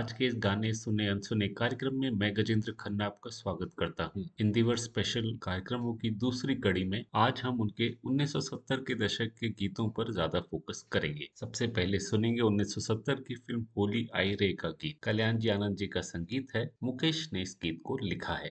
आज के इस गाने सुने, अनसुने कार्यक्रम में मैं गजेंद्र खन्ना आपका स्वागत करता हूँ। हिंदी वर्ष स्पेशल कार्यक्रमों की दूसरी कड़ी में आज हम उनके 1970 के दशक के गीतों पर ज़्यादा फोकस करेंगे। सबसे पहले सुनेंगे 1970 की फ़िल्म होली आई रे का गीत। कल्याण जी आनंद जी का संगीत है, मुकेश ने इस गीत को लिखा है।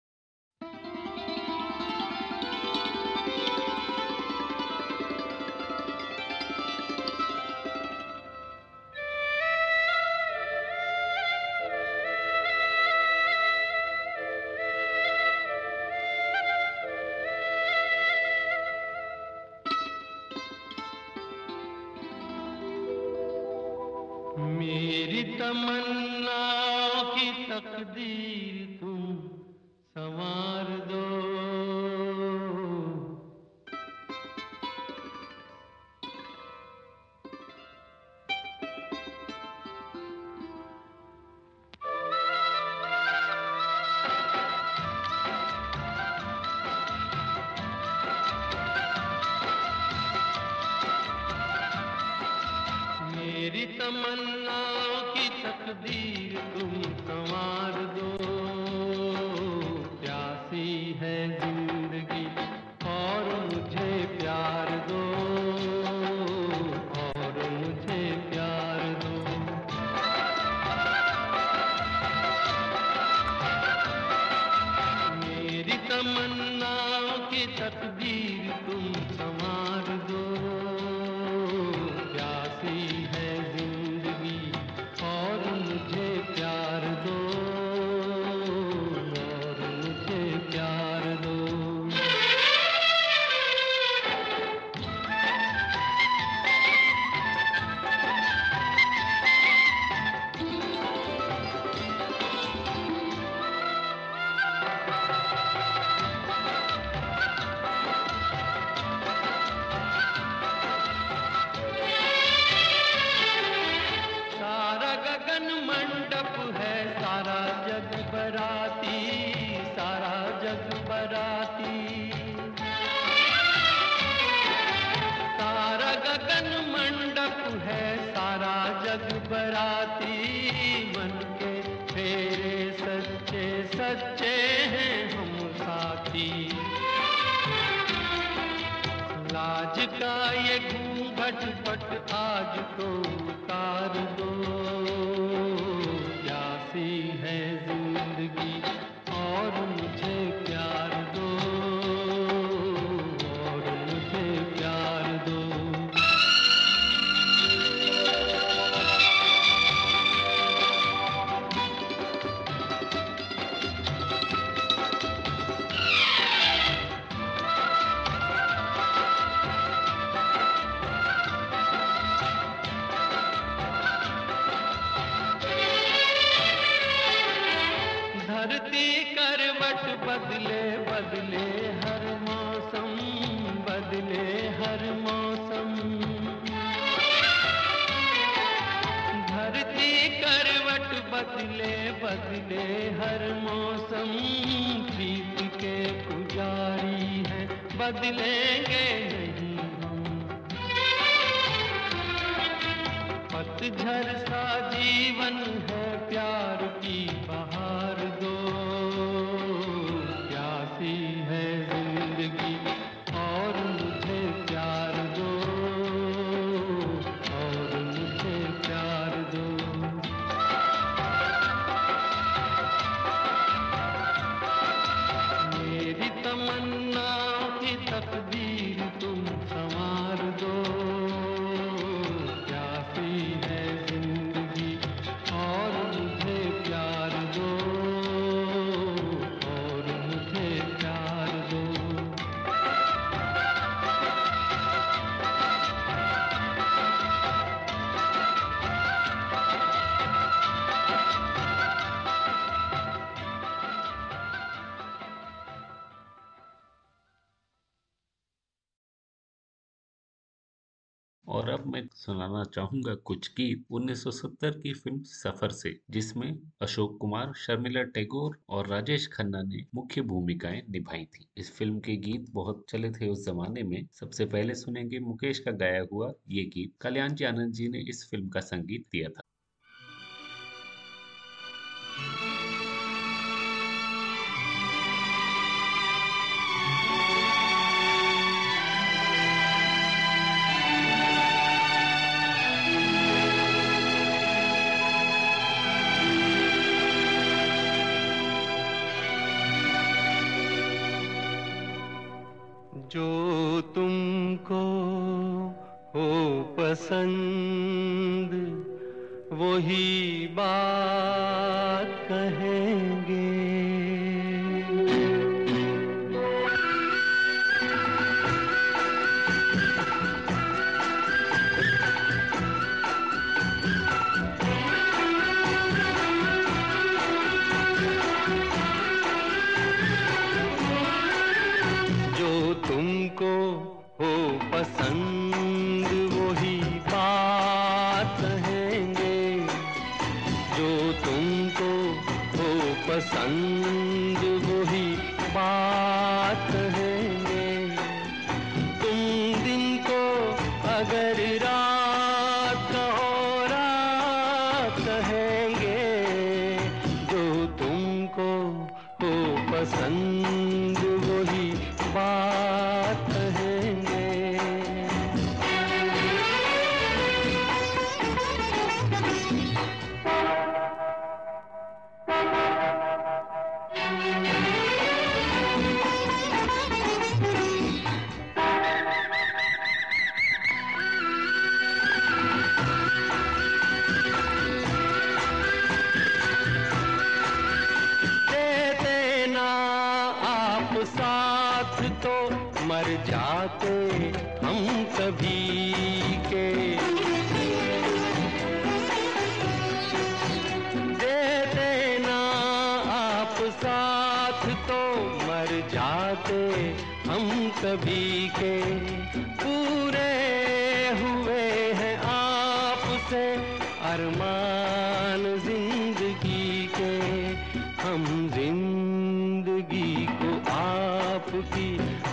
बदले हर मौसम प्रीत के पुजारी हैं। बदलेंगे नहीं पतझर सा जीवन सुनाना चाहूँगा कुछ गीत 1970 की फ़िल्म सफ़र से, जिसमें अशोक कुमार, शर्मिला टैगोर और राजेश खन्ना ने मुख्य भूमिकाएँ निभाई थी। इस फ़िल्म के गीत बहुत चले थे उस जमाने में। सबसे पहले सुनेंगे मुकेश का गाया हुआ ये गीत। कल्याण जी आनंद जी ने इस फ़िल्म का संगीत दिया था। जो तुमको हो पसंद वही बात कहे।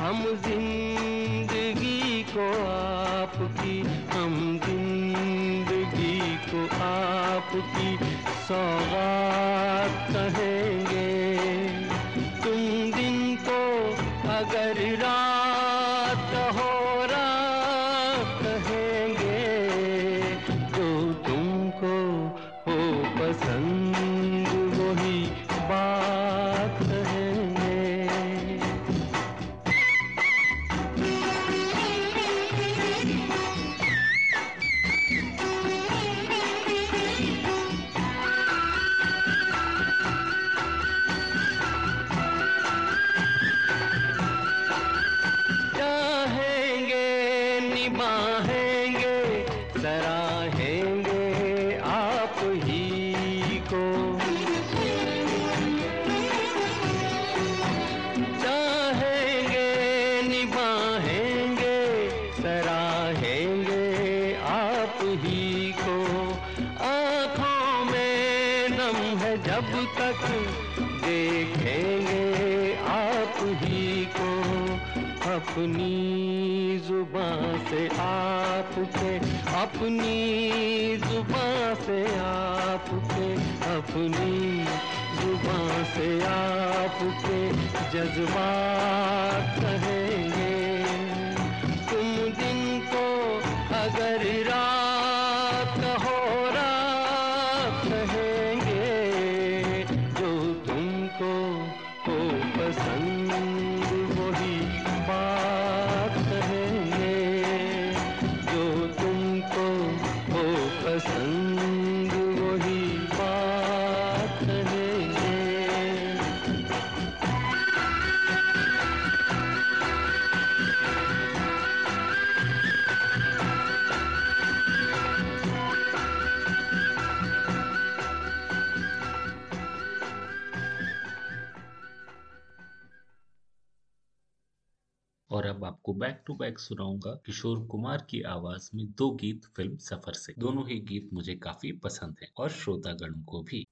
हम ज़िंदगी को आपकी हम ज़िंदगी को आपकी सौगात। बैक सुनाऊँगा किशोर कुमार की आवाज़ में दो गीत फ़िल्म सफ़र से। दोनों ही गीत मुझे काफ़ी पसंद है और श्रोतागणों को भी।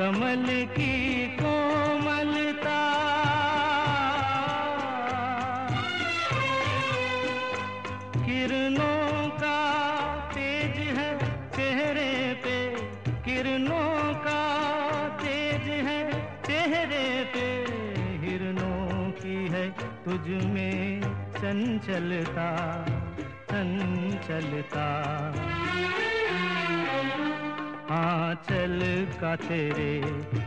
कमल की कोमलता। किरणों का तेज है चेहरे पे, किरणों का तेज है चेहरे पे। हिरणों की है तुझ में चंचलता चंचलता। आंचल का तेरे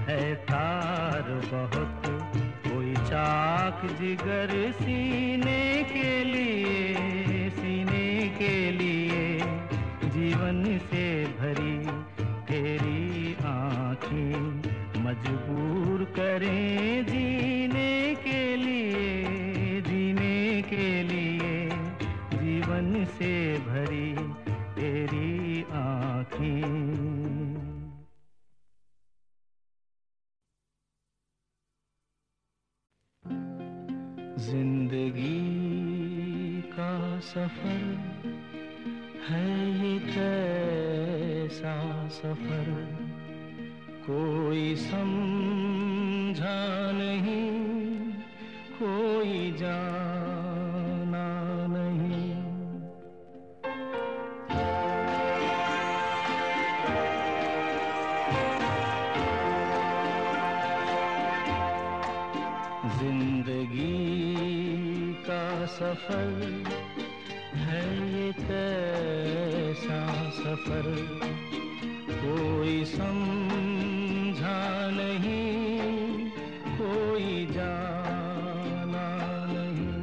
है तार बहुत। कोई चाक जिगर सीने के लिए, सीने के लिए जीवन से भरी तेरी आँखें मजबूर करें जीने सफ़र है ये कैसा सफ़र? कोई समझा नहीं कोई जाना नहीं। ज़िंदगी का सफ़र सफ़र कोई समझा नहीं, कोई जाना नहीं।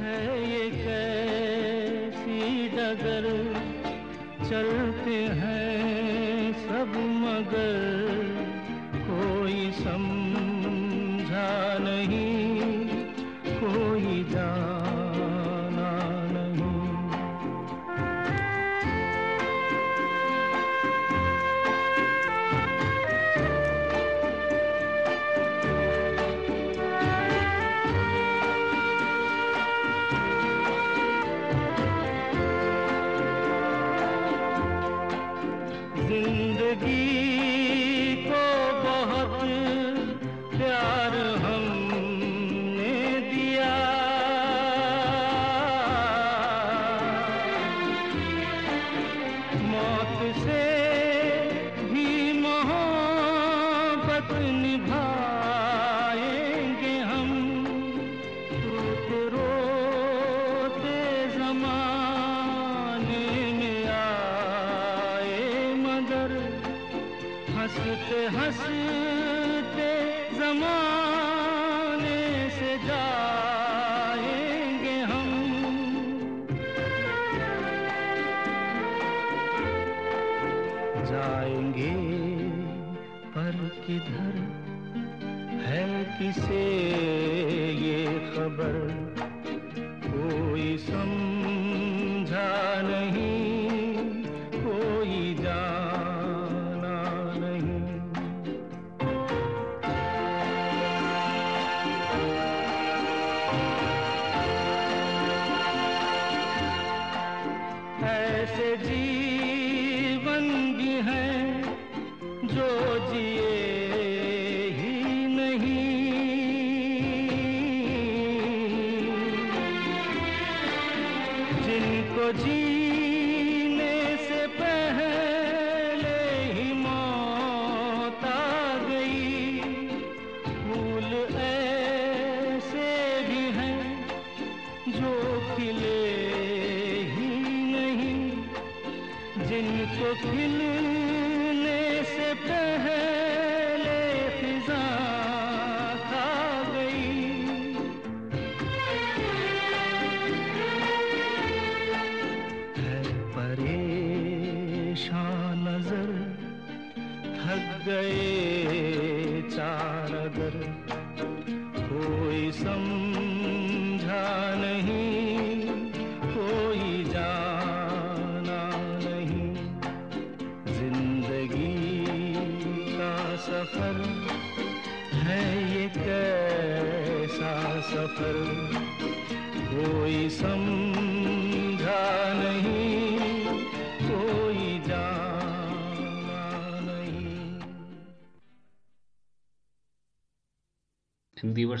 है ये कैसी डगर, चलते हैं सब मगर।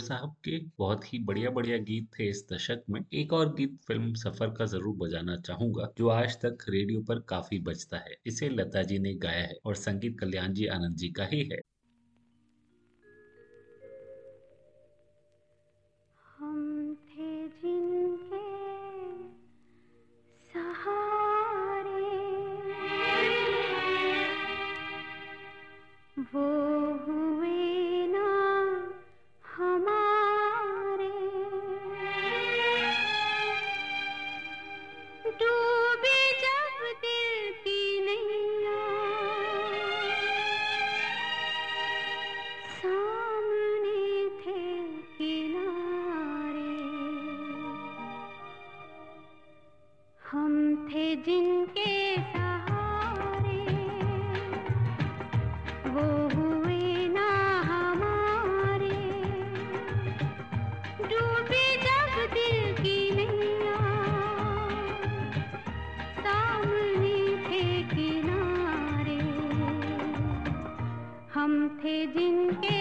साहब के बहुत ही बढ़िया बढ़िया गीत थे इस दशक में। एक और गीत फ़िल्म सफ़र का ज़रूर बजाना चाहूँगा, जो आज तक रेडियो पर काफ़ी बजता है। इसे लता जी ने गाया है और संगीत कल्याण जी आनंद जी का ही है। थे जिनके सहारे। वो हुए ना हमारे। डूबी जब दिल की नैया। सामने थे किनारे। हम थे जिनके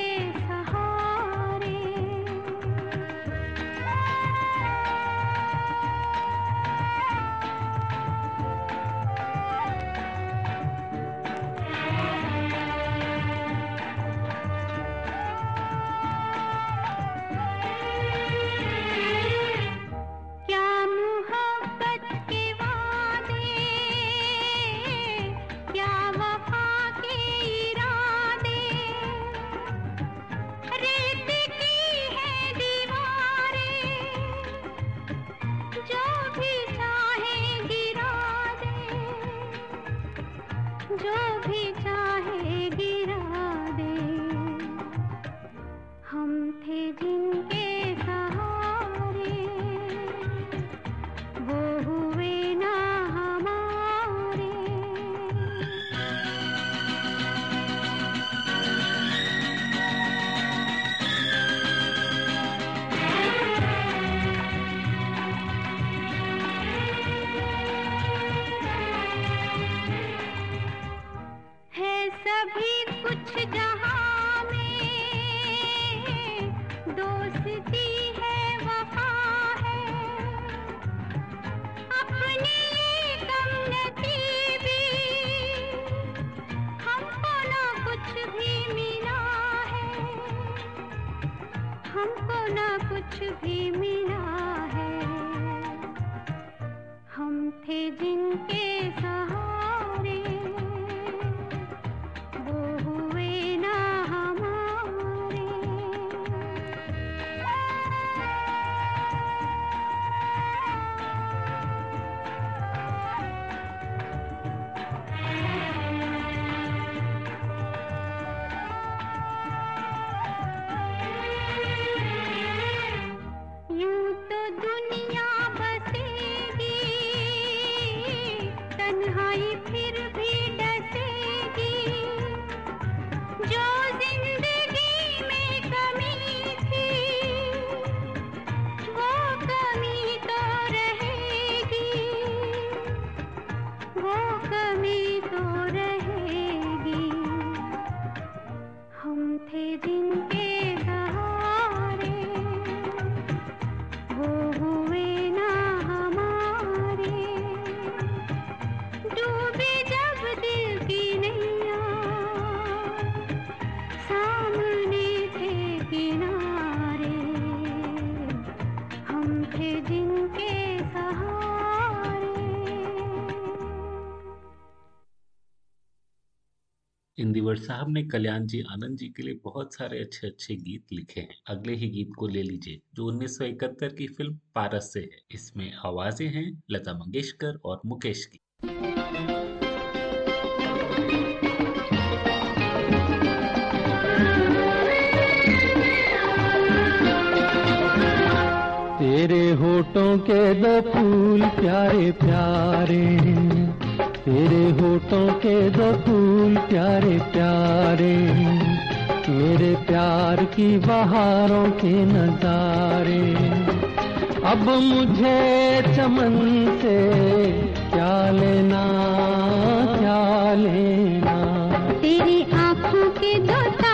जिनके साथ इंदिवर साहब ने कल्याण जी, आनंद जी के लिए बहुत सारे अच्छे अच्छे गीत लिखे हैं। अगले ही गीत को ले लीजिए, जो 1971 की फ़िल्म पारस से है। इसमें आवाज़ें हैं लता मंगेशकर और मुकेश की। तेरे होठों के दो फूल प्यारे प्यारे तेरे होठों के दो फूल प्यारे प्यारे मेरे प्यार की बहारों के नजारे। अब मुझे चमन से क्या लेना क्या लेना? तेरी आँखों के दो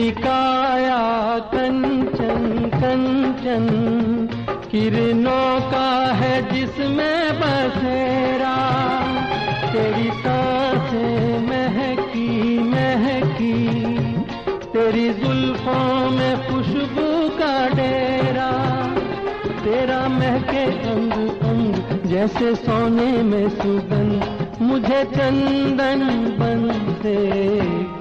तेरी काया कंचन कंचन। किरणों का है जिसमें बसेरा। तेरी साँसें महकी महकी। तेरी जुल्फों में खुशबू का डेरा। तेरा महके अंग अंग, जैसे सोने में सुगंध। मुझे चंदन बन से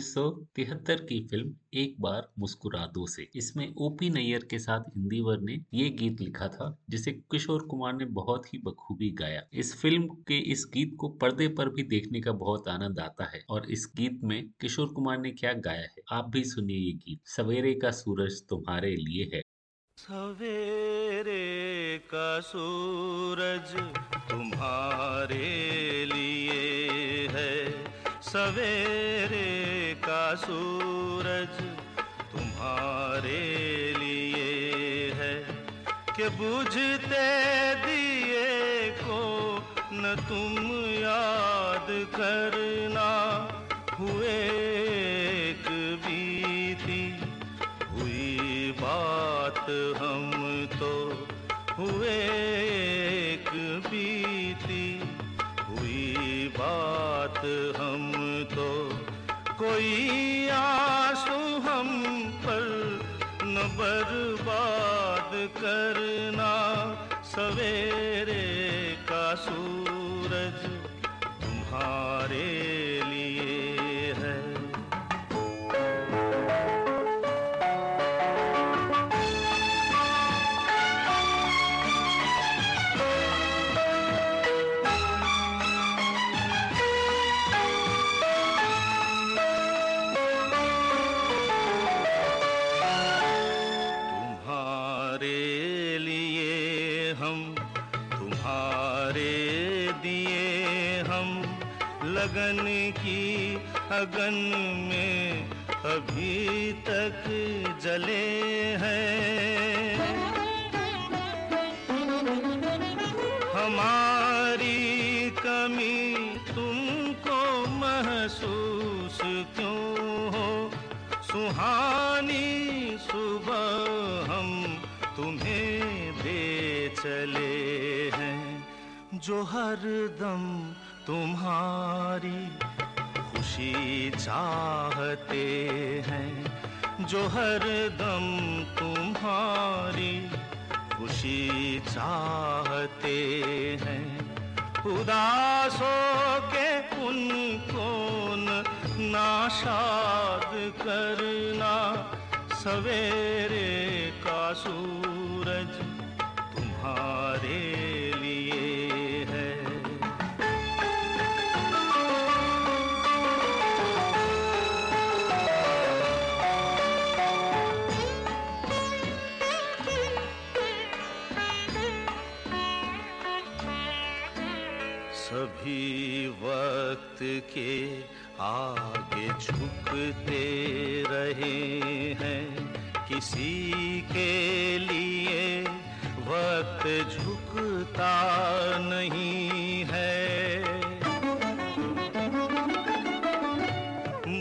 1973 की फ़िल्म एक बार मुस्कुरा दो से। इसमें ओपी नैयर के साथ इंदिवर ने ये गीत लिखा था, जिसे किशोर कुमार ने बहुत ही बखूबी गाया। इस फ़िल्म के इस गीत को पर्दे पर भी देखने का बहुत आनंद आता है, और इस गीत में किशोर कुमार ने क्या गाया है, आप भी सुनिए ये गीत। सवेरे का सूरज तुम्हारे लिए है। सवेरे का सूरज तुम्हारे लिए है। सवेरे का सूरज तुम्हारे लिए है कि बुझते दिए को न तुम याद करना। हुए एक बीती, हुई बात हम करना अगन में अभी तक जले हैं। हमारी कमी तुमको महसूस क्यों हो? सुहानी सुबह हम तुम्हें दे चले हैं। जो हर दम तुम्हारी खुशी चाहते हैं, जो हर दम तुम्हारी खुशी चाहते हैं। उदासों के उनको नाशाद करना, सवेरे का सूरज सभी वक्त के आगे झुकते रहे हैं। किसी के लिए वक्त झुकता नहीं है।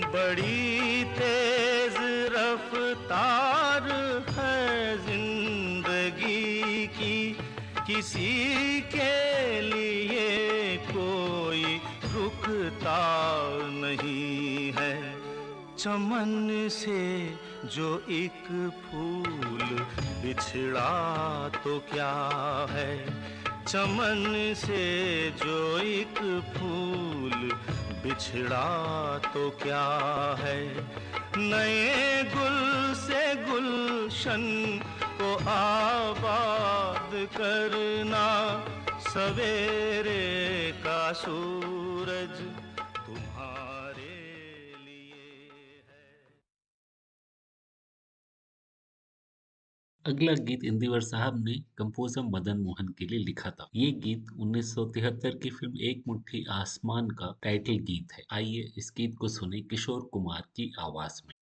बड़ी तेज रफ्तार है ज़िंदगी की। किसी रुकता नहीं है चमन से जो एक फूल बिछड़ा तो क्या है? चमन से जो एक फूल बिछड़ा तो क्या है? नए गुल से गुलशन को आबाद करना सवेरे का सूरज अगला गीत इंदिवर साहब ने कंपोजर मदन मोहन के लिए लिखा था। ये गीत 1973 की फ़िल्म एक मुट्ठी आसमान का टाइटल गीत है। आइए इस गीत को सुने किशोर कुमार की आवाज़ में।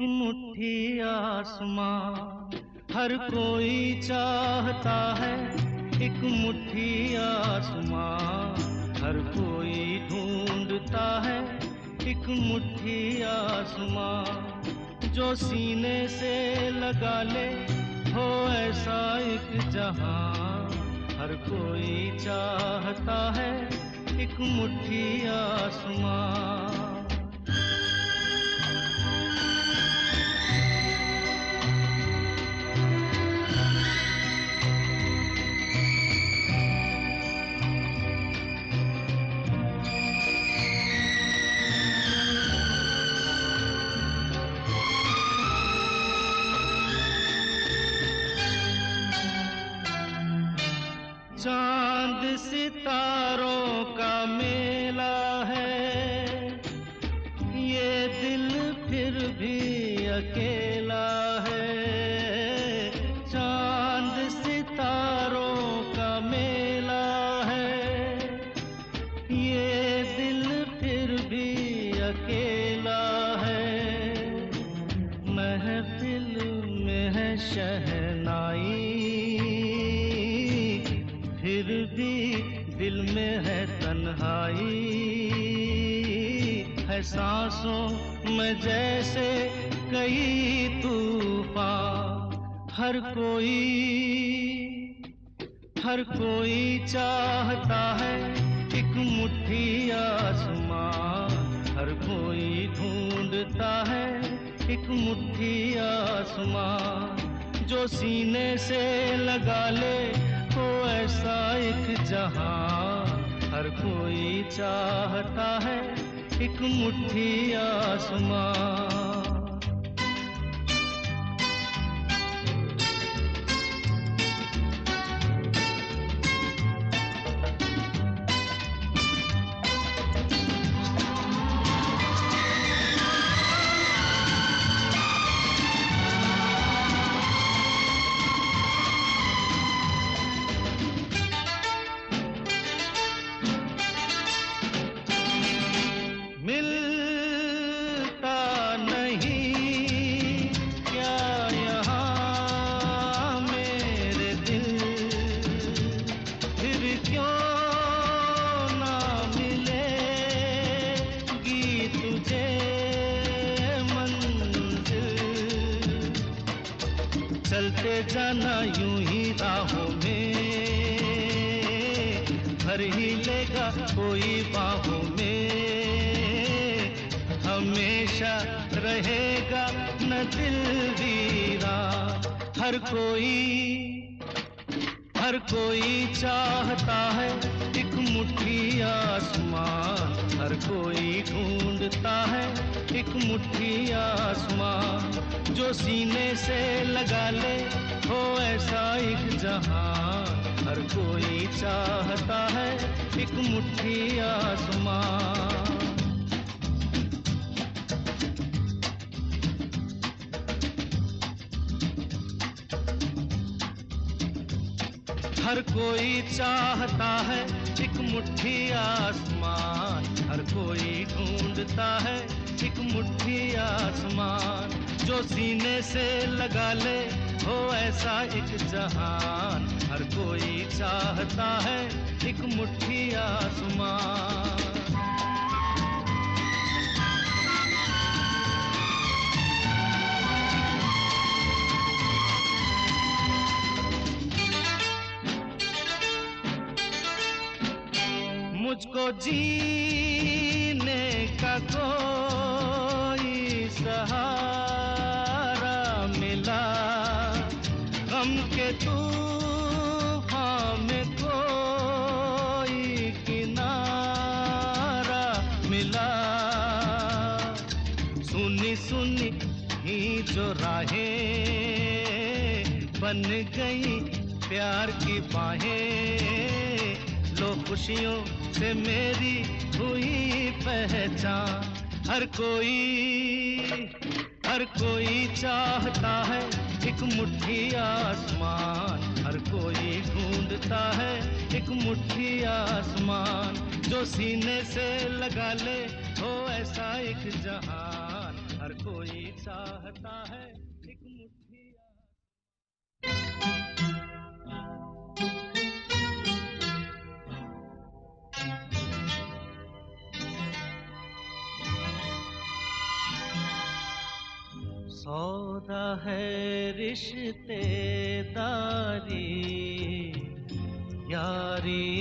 मुट्ठी आसमां। हर कोई चाहता है एक मुट्ठी आसमां। हर कोई ढूंढता है एक मुट्ठी आसमां। जो सीने से लगा ले, हो ऐसा एक जहाँ। हर कोई चाहता है एक मुट्ठी आसमां। है सांसों में जैसे कई तूफ़ान। हर कोई हर कोई चाहता है एक मुट्ठी आसमां हर कोई ढूंढता है एक मुट्ठी आसमां जो सीने से लगा ले को ऐसा एक जहाँ हर कोई चाहता है एक मुट्ठी आसमां। हर कोई चाहता है एक मुट्ठी आसमान। हर कोई ढूंढता है एक मुट्ठी आसमान। जो सीने से लगा ले, हो ऐसा एक जहान। हर कोई चाहता है एक मुट्ठी आसमान। मुझको जीने का कोई सहारा मिला। गम के तूफ़ान में कोई किनारा मिला। सुनी सुनी ही जो राहें बन गई प्यार की बाहें, लो खुशियों से मेरी हुई पहचान। हर कोई हर कोई चाहता है एक मुट्ठी आसमान। हर कोई ढूंढता है एक मुट्ठी आसमान। जो सीने से लगा ले, हो ऐसा एक जहान। हर कोई चाहता है सौदा है रिश्तेदारी। यारी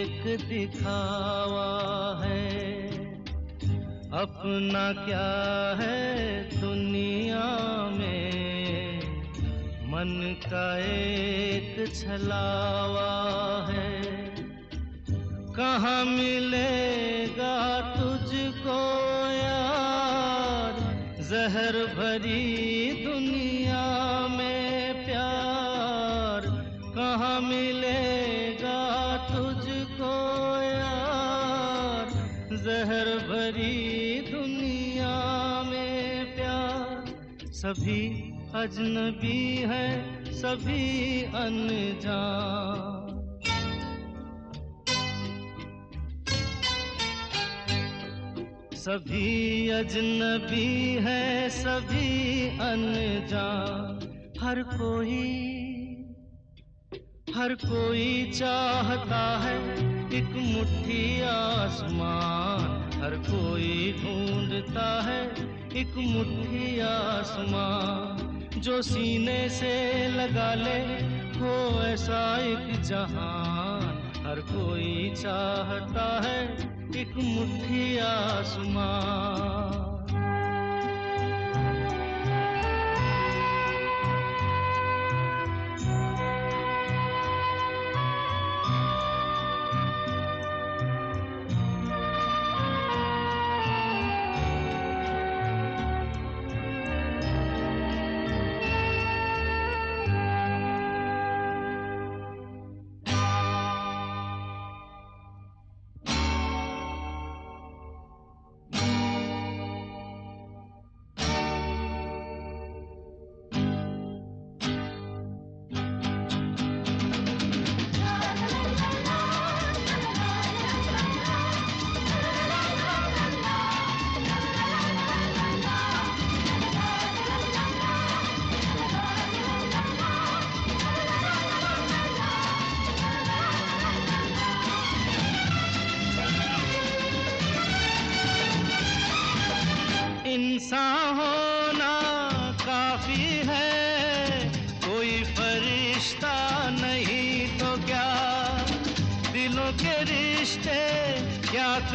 एक दिखावा है। अपना क्या है दुनिया में? मन का एक छलावा है। कहाँ मिलेगा तुझको? जहर भरी दुनिया में प्यार कहाँ मिलेगा तुझको यार? जहर भरी दुनिया में प्यार। सभी अजनबी है, सभी अनजान। सभी अजनबी है, सभी अनजान हर कोई हर कोई चाहता है एक मुट्ठी आसमान। हर कोई ढूंढता है एक मुट्ठी आसमान। जो सीने से लगा ले, हो ऐसा एक जहान हर कोई चाहता है एक मुट्ठी आसमान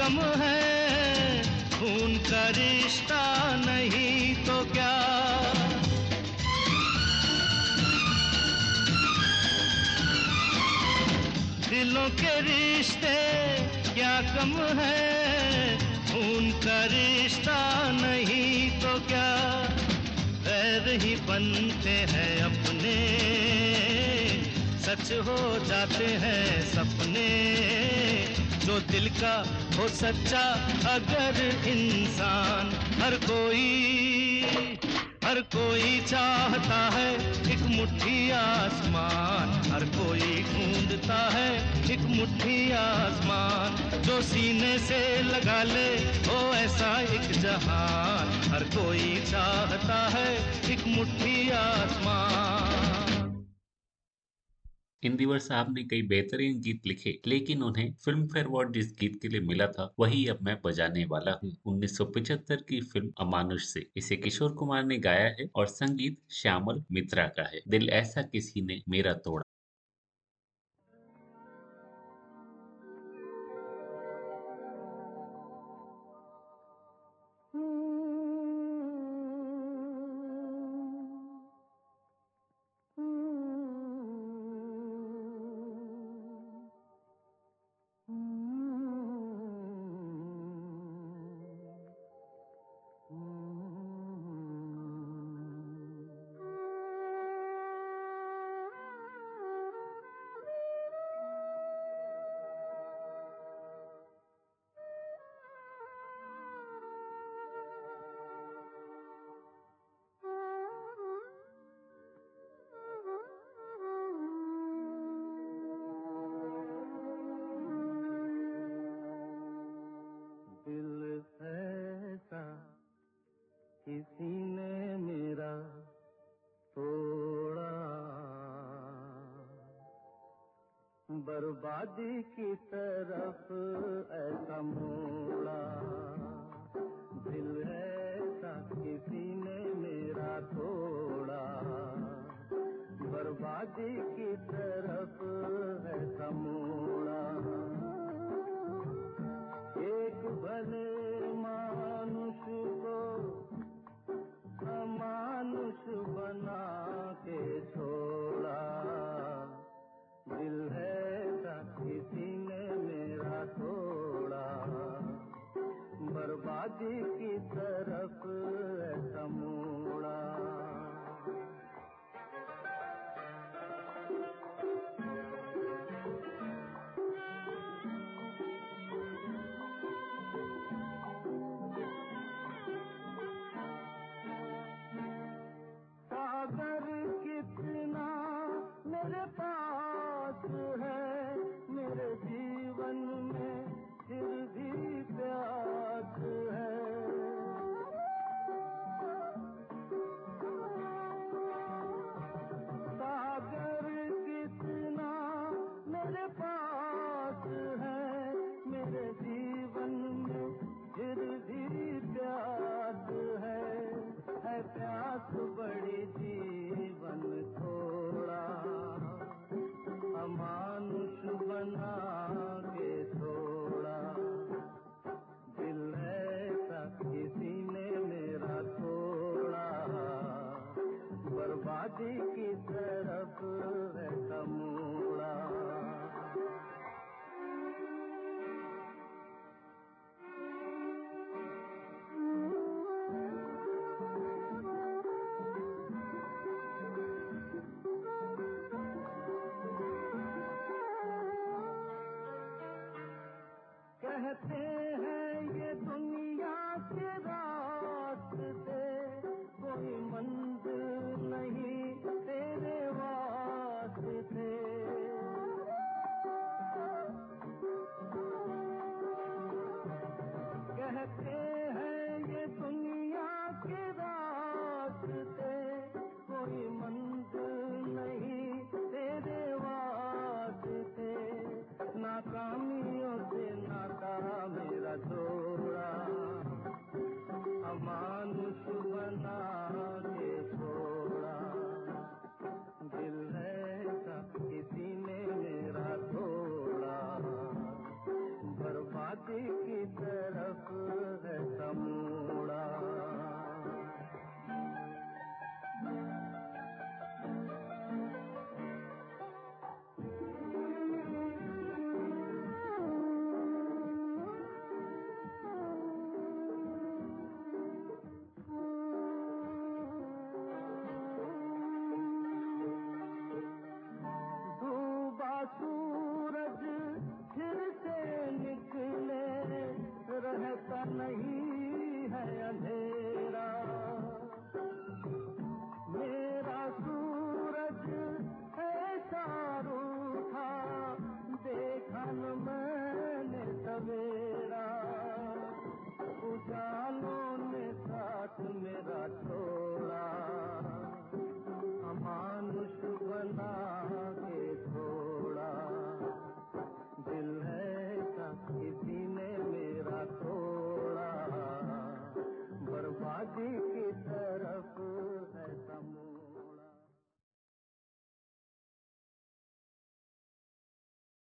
कम है, खून का रिश्ता नहीं तो क्या? दिलों के रिश्ते क्या कम है, खून का रिश्ता नहीं तो क्या? पैर ही बनते हैं अपने, सच हो जाते हैं सपने, जो दिल का हो सच्चा अगर इंसान। हर कोई हर कोई चाहता है एक मुट्ठी आसमान। हर कोई ढूंढता है एक मुट्ठी आसमान। जो सीने से लगा ले, हो ऐसा एक जहान। हर कोई चाहता है एक मुट्ठी आसमान। इंदिवर साहब ने कई बेहतरीन गीत लिखे, लेकिन उन्हें फ़िल्म फेयर अवार्ड जिस गीत के लिए मिला था, वही अब मैं बजाने वाला हूँ। 1975 की फ़िल्म अमानुष से। इसे किशोर कुमार ने गाया है और संगीत श्यामल मित्रा का है। दिल ऐसा किसी ने मेरा तोड़ा। बर्बादी की तरफ़ ऐसा मोड़ा। दिल ऐसा किसी ने मेरा थोड़ा बर्बादी की से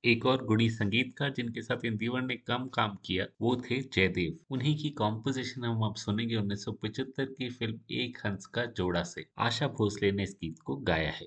एक और गुणी संगीतकार जिनके साथ इंदिवर ने कम काम किया, वो थे जयदेव। उन्हीं की कॉम्पोजिशन हम अब सुनेंगे 1975 की फ़िल्म एक हंस का जोड़ा से। आशा भोसले ने इस गीत को गाया है।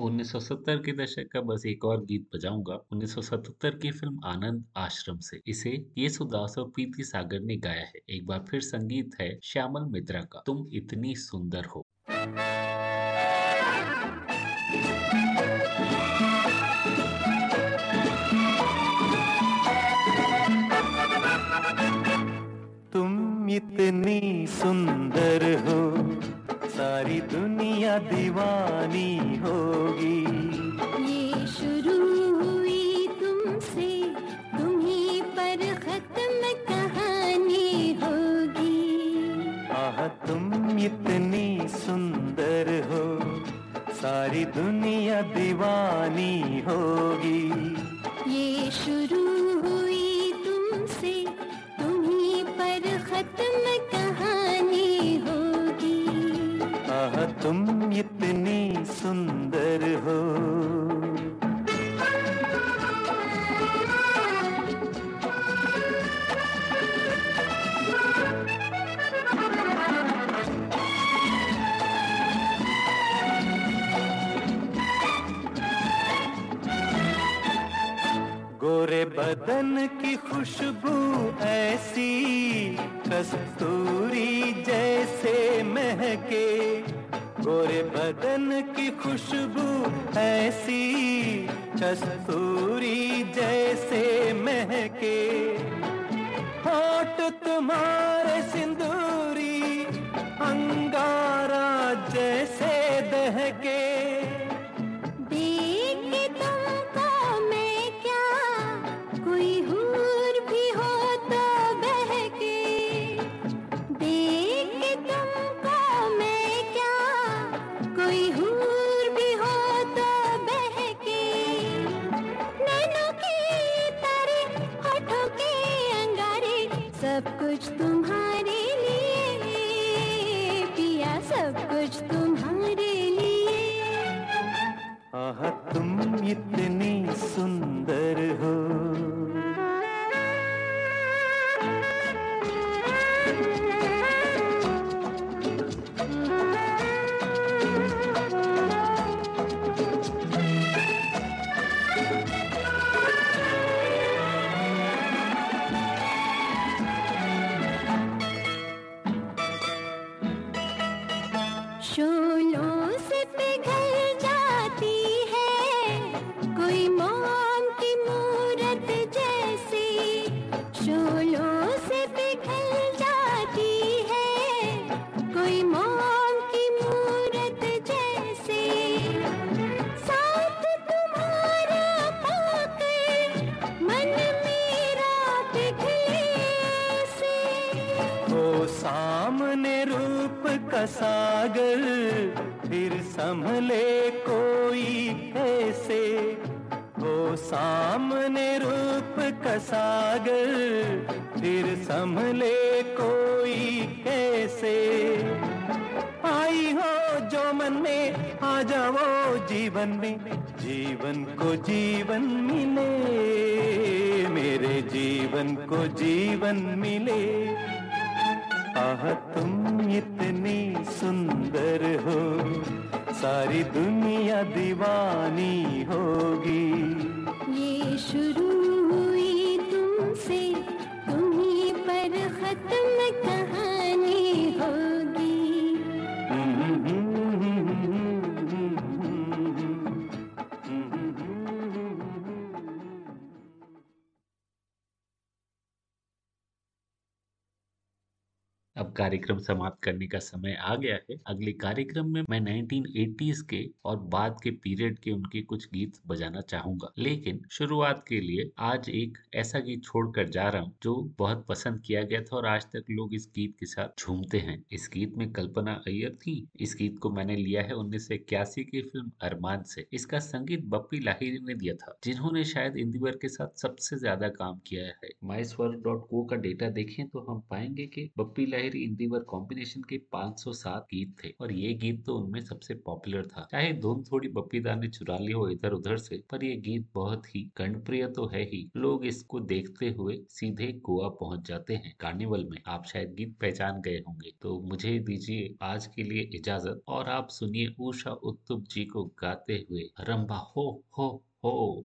1970 के दशक का बस एक और गीत बजाऊँगा। 1977 की फ़िल्म आनंद आश्रम से। इसे येसुदास और प्रीति सागर ने गाया है। एक बार फिर संगीत है श्यामल मित्रा का। तुम इतनी सुंदर हो। तुम इतनी सुंदर हो। सारी दुनिया दीवानी होगी। ये शुरू हुई तुमसे तुम्ही पर खत्म कहानी होगी। आह तुम इतनी सुंदर हो सारी दुनिया दीवानी होगी। ये शुरू हुई तुमसे तुम्ही पर खत्म इतनी सुंदर हो। गोरे बदन की खुशबू ऐसी कस्तूरी जैसे महके गोरे बदन की खुशबू ऐसी कस्तूरी जैसे महके। होठ तुम्हारे सिंदूरी अंगारा जैसे दहके। अब कार्यक्रम समाप्त करने का समय आ गया है। अगले कार्यक्रम में मैं 1980s के और बाद के पीरियड के उनके कुछ गीत बजाना चाहूँगा। लेकिन शुरुआत के लिए आज एक ऐसा गीत छोड़कर जा रहा हूँ जो बहुत पसंद किया गया था और आज तक लोग इस गीत के साथ झूमते हैं। इस गीत में कल्पना अय्यर थी। इस गीत को मैंने लिया है उन्नीस सौ इक्यासी की फ़िल्म अरमान से। इसका संगीत बप्पी लाहिरी ने दिया था, जिन्होंने शायद इंदिवर के साथ सबसे ज़्यादा काम किया है। माई का डेटा देखें तो हम पाएँगे कि बप्पी लाहिरी लहरी इंदिवर कॉम्बिनेशन के 507 गीत थे और ये गीत तो उनमें सबसे पॉपुलर था। चाहे धुन थोड़ी बप्पीदा ने चुरा ली हो इधर उधर से, पर ये गीत बहुत ही कर्णप्रिय तो है ही। लोग इसको देखते हुए सीधे गोवा पहुँच जाते हैं कार्निवल में। आप शायद गीत पहचान गए होंगे। तो मुझे दीजिए आज के लिए इजाज़त और आप सुनिए उषा उत्तुप जी को गाते हुए रंबा हो हो हो।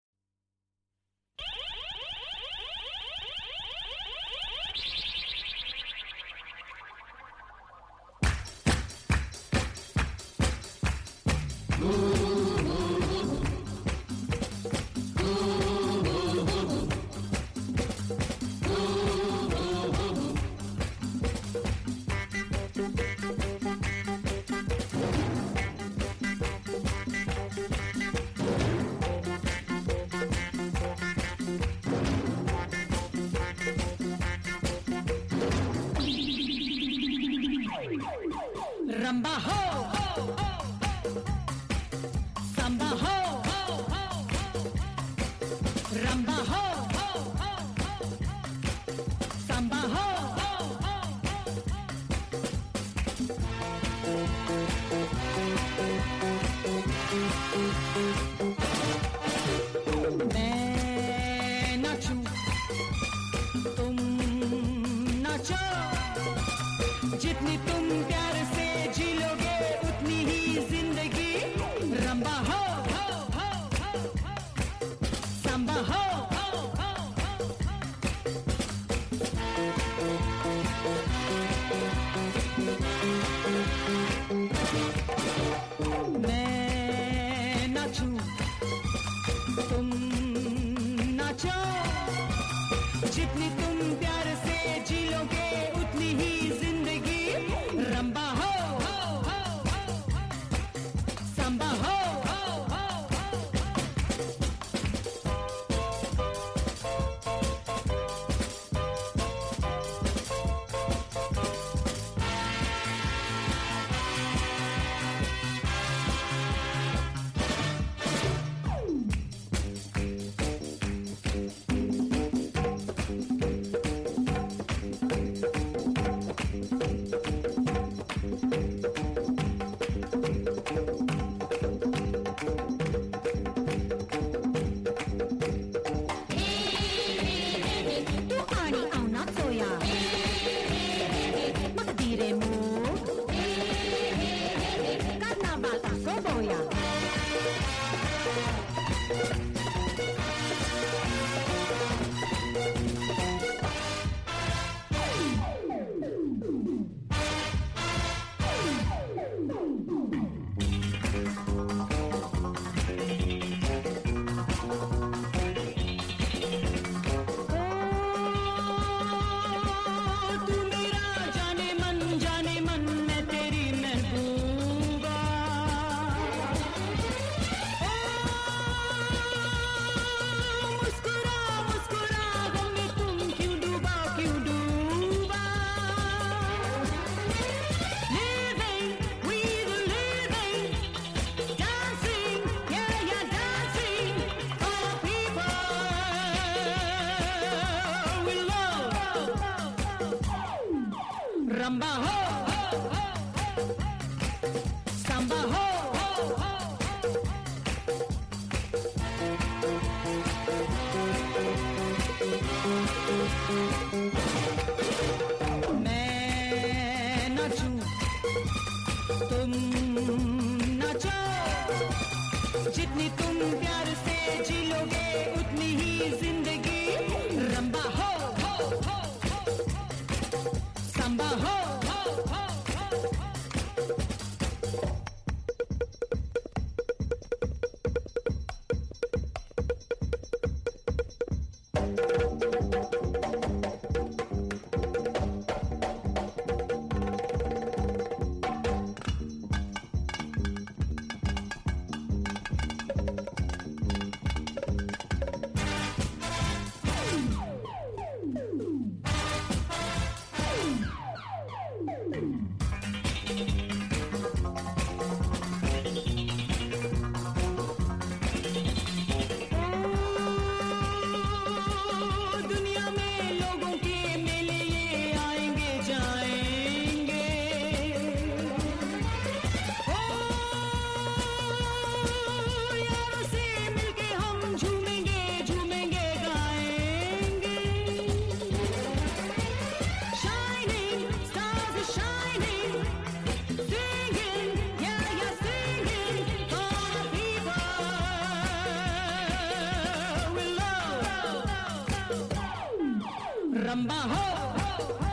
my heart. रंबा हो। सांबा